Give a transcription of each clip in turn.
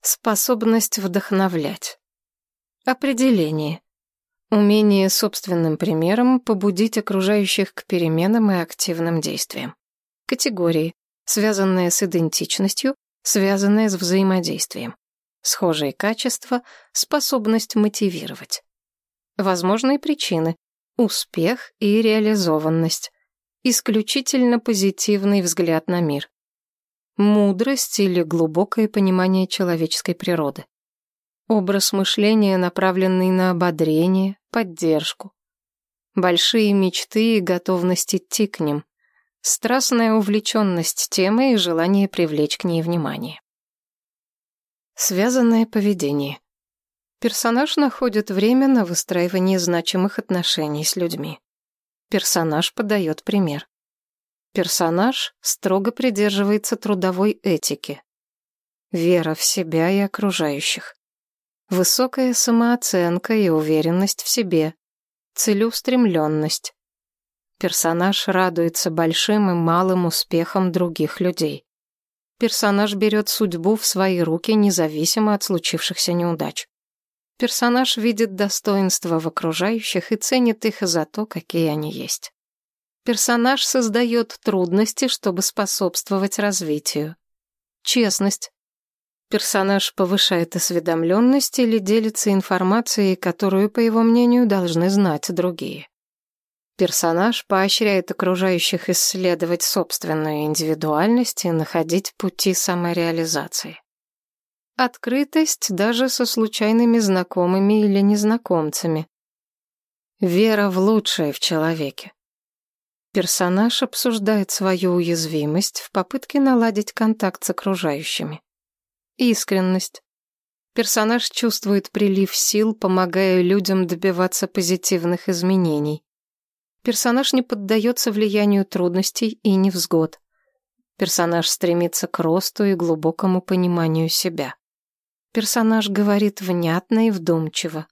Способность вдохновлять. Определение. Умение собственным примером побудить окружающих к переменам и активным действиям. Категории, связанные с идентичностью, связанные с взаимодействием. Схожие качества, способность мотивировать. Возможные причины, успех и реализованность. Исключительно позитивный взгляд на мир. Мудрость или глубокое понимание человеческой природы. Образ мышления, направленный на ободрение, поддержку. Большие мечты и готовность идти к ним. Страстная увлеченность темой и желание привлечь к ней внимание. Связанное поведение. Персонаж находит время на выстраивание значимых отношений с людьми. Персонаж подает пример. Персонаж строго придерживается трудовой этики. Вера в себя и окружающих. Высокая самооценка и уверенность в себе. Целеустремленность. Персонаж радуется большим и малым успехам других людей. Персонаж берет судьбу в свои руки независимо от случившихся неудач. Персонаж видит достоинства в окружающих и ценит их за то, какие они есть. Персонаж создает трудности, чтобы способствовать развитию. Честность. Персонаж повышает осведомленность или делится информацией, которую, по его мнению, должны знать другие. Персонаж поощряет окружающих исследовать собственную индивидуальность и находить пути самореализации. Открытость даже со случайными знакомыми или незнакомцами. Вера в лучшее в человеке. Персонаж обсуждает свою уязвимость в попытке наладить контакт с окружающими. Искренность. Персонаж чувствует прилив сил, помогая людям добиваться позитивных изменений. Персонаж не поддается влиянию трудностей и невзгод. Персонаж стремится к росту и глубокому пониманию себя. Персонаж говорит внятно и вдумчиво.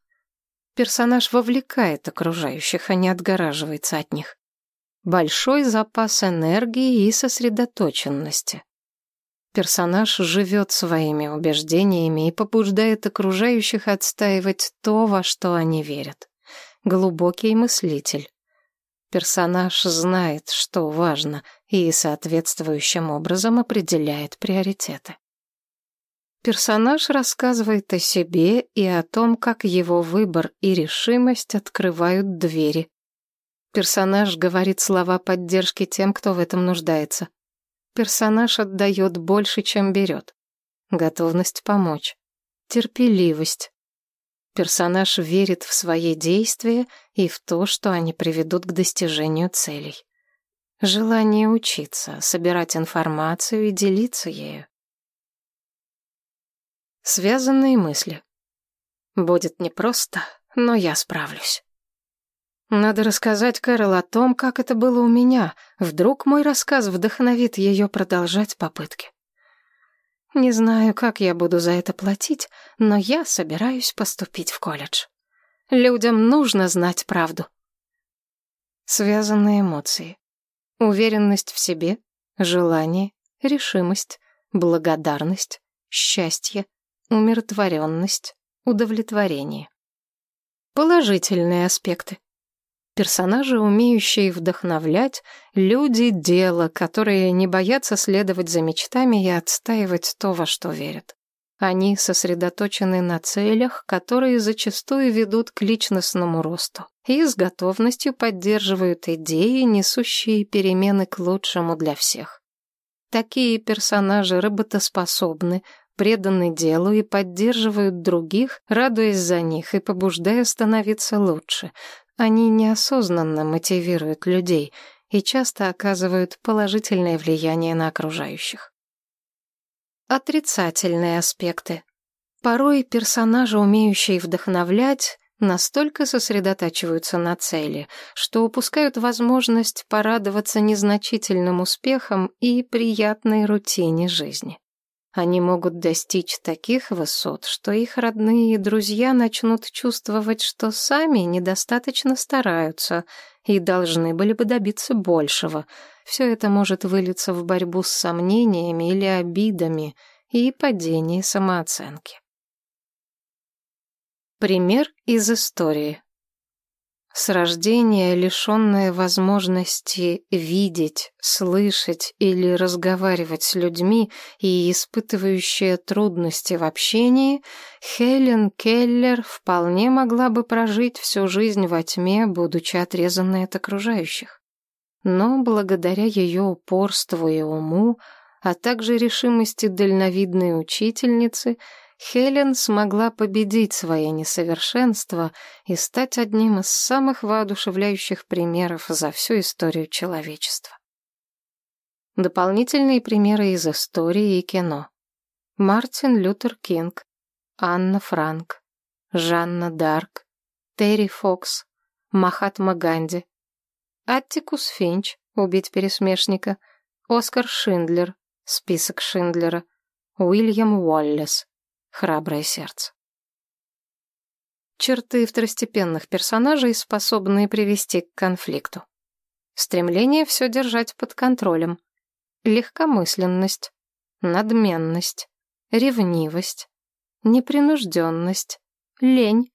Персонаж вовлекает окружающих, а не отгораживается от них. Большой запас энергии и сосредоточенности. Персонаж живет своими убеждениями и побуждает окружающих отстаивать то, во что они верят. Глубокий мыслитель. Персонаж знает, что важно, и соответствующим образом определяет приоритеты. Персонаж рассказывает о себе и о том, как его выбор и решимость открывают двери. Персонаж говорит слова поддержки тем, кто в этом нуждается. Персонаж отдает больше, чем берет. Готовность помочь. Терпеливость. Персонаж верит в свои действия и в то, что они приведут к достижению целей. Желание учиться, собирать информацию и делиться ею. Связанные мысли. Будет непросто, но я справлюсь. Надо рассказать Кэрол о том, как это было у меня. Вдруг мой рассказ вдохновит ее продолжать попытки. Не знаю, как я буду за это платить, но я собираюсь поступить в колледж. Людям нужно знать правду. Связанные эмоции. Уверенность в себе, желание, решимость, благодарность, счастье, умиротворенность, удовлетворение. Положительные аспекты. Персонажи, умеющие вдохновлять, люди, дело, которые не боятся следовать за мечтами и отстаивать то, во что верят. Они сосредоточены на целях, которые зачастую ведут к личностному росту и с готовностью поддерживают идеи, несущие перемены к лучшему для всех. Такие персонажи работоспособны, преданы делу и поддерживают других, радуясь за них и побуждая становиться лучше, они неосознанно мотивируют людей и часто оказывают положительное влияние на окружающих. Отрицательные аспекты. Порой персонажи, умеющие вдохновлять, настолько сосредотачиваются на цели, что упускают возможность порадоваться незначительным успехам и приятной рутине жизни. Они могут достичь таких высот, что их родные и друзья начнут чувствовать, что сами недостаточно стараются и должны были бы добиться большего. Все это может вылиться в борьбу с сомнениями или обидами, и падении самооценки. Пример из истории. С рождения, лишенная возможности видеть, слышать или разговаривать с людьми и испытывающая трудности в общении, Хелен Келлер вполне могла бы прожить всю жизнь во тьме, будучи отрезанной от окружающих. Но благодаря ее упорству и уму, а также решимости дальновидной учительницы, Хелен смогла победить свои несовершенства и стать одним из самых воодушевляющих примеров за всю историю человечества. Дополнительные примеры из истории и кино. Мартин Лютер Кинг, Анна Франк, Жанна Дарк, Терри Фокс, Махатма Ганди, Аттикус Финч, убить пересмешника, Оскар Шиндлер, список Шиндлера, Уильям Уоллес, храброе сердце. Черты второстепенных персонажей, способные привести к конфликту. Стремление все держать под контролем. Легкомысленность, надменность, ревнивость, непринужденность, лень,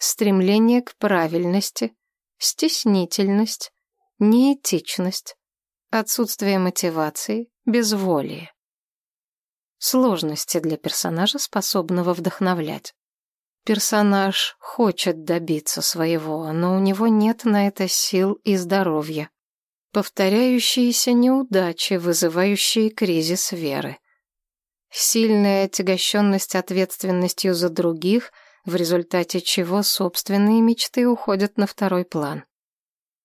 стремление к правильности, стеснительность, неэтичность, отсутствие мотивации, безволие. Сложности для персонажа, способного вдохновлять. Персонаж хочет добиться своего, но у него нет на это сил и здоровья. Повторяющиеся неудачи, вызывающие кризис веры. Сильная отягощенность ответственностью за других, в результате чего собственные мечты уходят на второй план.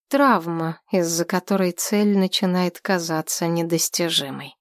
Травма, из-за которой цель начинает казаться недостижимой.